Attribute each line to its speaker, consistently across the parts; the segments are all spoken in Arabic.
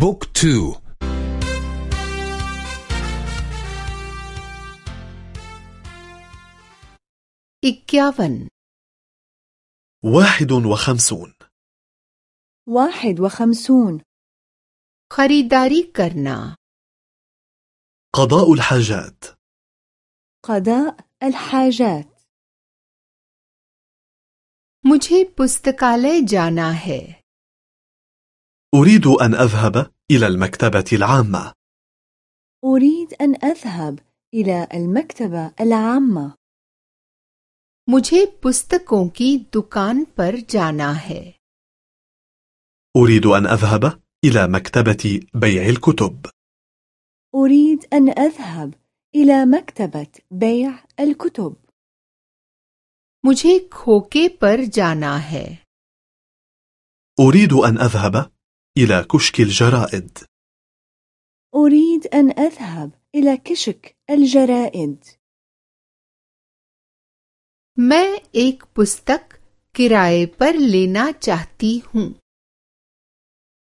Speaker 1: بوك تو.
Speaker 2: إكيافن.
Speaker 3: واحد وخمسون.
Speaker 4: واحد وخمسون.
Speaker 2: خريداري كرنا.
Speaker 3: قضاء الحاجات.
Speaker 4: قضاء الحاجات.
Speaker 2: مجھے پستکالے جانا ہے۔
Speaker 3: أريد أن أذهب إلى المكتبة العامة
Speaker 4: أريد أن أذهب إلى المكتبة العامة
Speaker 2: मुझे पुस्तकों की दुकान पर जाना है
Speaker 3: أريد أن أذهب إلى مكتبة بيع الكتب
Speaker 4: أريد أن أذهب إلى مكتبة بيع الكتب
Speaker 2: मुझे खोके पर जाना है
Speaker 3: أريد أن أذهب إلى كشك الجرائد
Speaker 4: أريد أن أذهب إلى كشك الجرائد
Speaker 2: मैं एक पुस्तक किराए पर लेना चाहती हूँ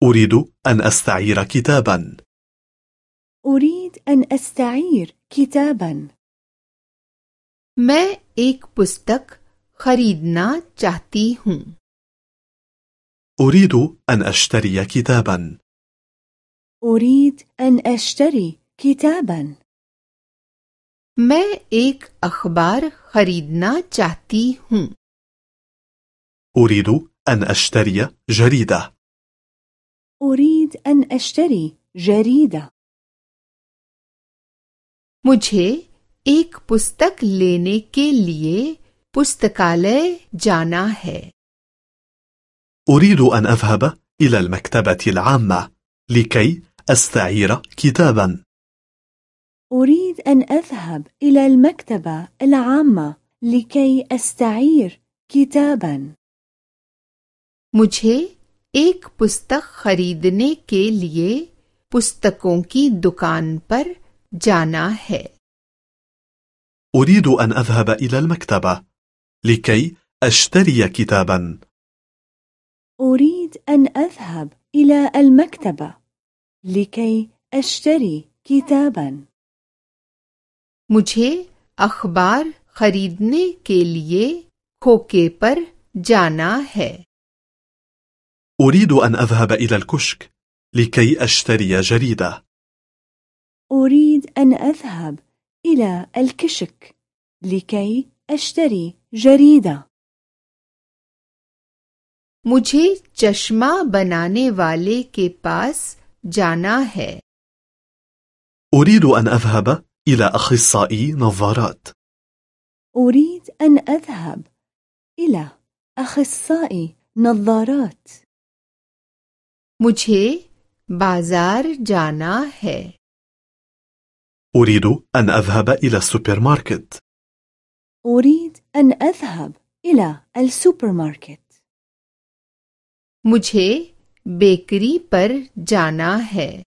Speaker 3: أريد أن أستعير كتابا
Speaker 4: أريد أن أستعير كتابا
Speaker 2: मैं एक पुस्तक खरीदना चाहती हूँ
Speaker 3: أريد أن أشتري كتابا
Speaker 4: أريد أن أشتري كتابا
Speaker 2: मैं एक अखबार खरीदना चाहती हूँ
Speaker 3: أريد أن أشتري جريدة
Speaker 4: أريد أن أشتري جريدة
Speaker 2: मुझे एक पुस्तक लेने के लिए पुस्तकालय जाना है
Speaker 3: أريد أن أذهب إلى المكتبة العامة لكي أستعير كتابا.
Speaker 4: أريد أن أذهب إلى المكتبة العامة لكي أستعير كتابا.
Speaker 2: مجھے ایک پستق خریدنے کے لیے پستقوں کی دکان پر جانا ہے۔
Speaker 3: أريد أن أذهب إلى المكتبة لكي أشتري كتاباً.
Speaker 4: أريد أن أذهب إلى المكتبة لكي أشتري كتابا.
Speaker 2: مجھے أخبار خریدنے کے لیے کھوکے پر جانا ہے۔
Speaker 3: أريد أن أذهب إلى الكشك لكي أشتري جريدة.
Speaker 4: أريد أن أذهب إلى الكشك لكي أشتري جريدة.
Speaker 2: मुझे चश्मा बनाने वाले के पास जाना है
Speaker 3: أريد أن أذهب إلى أخصائي نظارات
Speaker 4: أريد أن أذهب إلى أخصائي نظارات
Speaker 2: मुझे बाजार जाना है
Speaker 3: أريد أن أذهب إلى السوبر ماركت
Speaker 4: أريد أن أذهب إلى السوبر ماركت
Speaker 2: मुझे बेकरी पर जाना है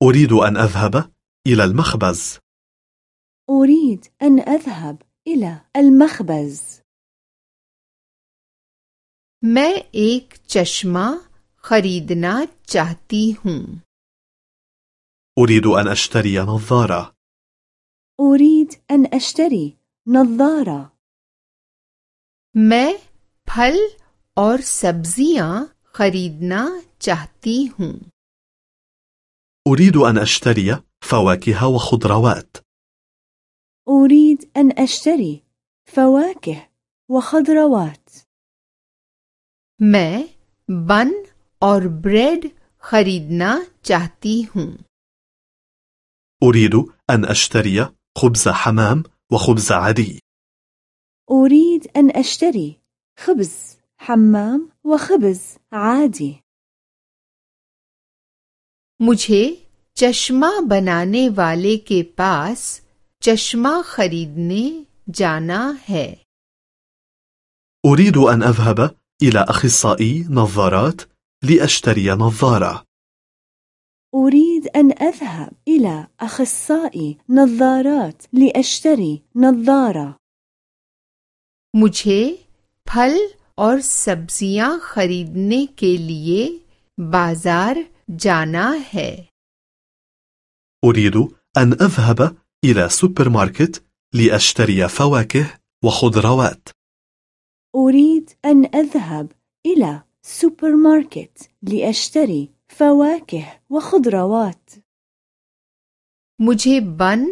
Speaker 3: أريد أن أذهب إلى المخبز
Speaker 4: أريد أن أذهب إلى المخبز
Speaker 2: मैं एक चश्मा खरीदना चाहती हूँ
Speaker 3: أريد أن أشتري نظارة
Speaker 4: أريد أن أشتري نظارة
Speaker 2: मैं फल और सब्जियाँ खरीदना चाहती हूँ
Speaker 3: أريد أن أشتري فواكه وخضروات
Speaker 4: أريد أن أشتري فواكه وخضروات
Speaker 2: मैं बन और ब्रेड खरीदना चाहती हूँ
Speaker 3: أريد أن أشتري خبز حمام وخبز عادي
Speaker 4: أريد أن أشتري خبز حمام وخبز عادي.
Speaker 2: مجھے چشمہ بنانے والے کے پاس چشمہ خریدنے جانا ہے۔
Speaker 3: أريد أن أذهب إلى أخصائي نظارات لأشتري نظارة.
Speaker 4: أريد أن أذهب إلى أخصائي نظارات لأشتري نظارة.
Speaker 2: مجھے پھل और सब्जियां खरीदने के लिए बाजार जाना है
Speaker 3: أريد أن أذهب إلى سوبر ماركت لأشتري فواكه وخضروات
Speaker 4: أريد أن أذهب إلى سوبر ماركت لأشتري فواكه وخضروات
Speaker 2: मुझे बन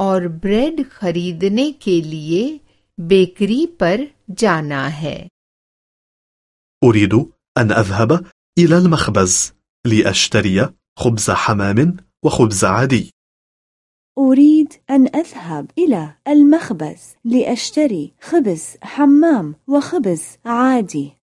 Speaker 2: और ब्रेड खरीदने के लिए बेकरी पर जाना है
Speaker 3: أريد أن أذهب إلى المخبز لأشتري خبز حمام وخبز عادي.
Speaker 4: أريد أن أذهب إلى المخبز لأشتري خبز حمام وخبز عادي.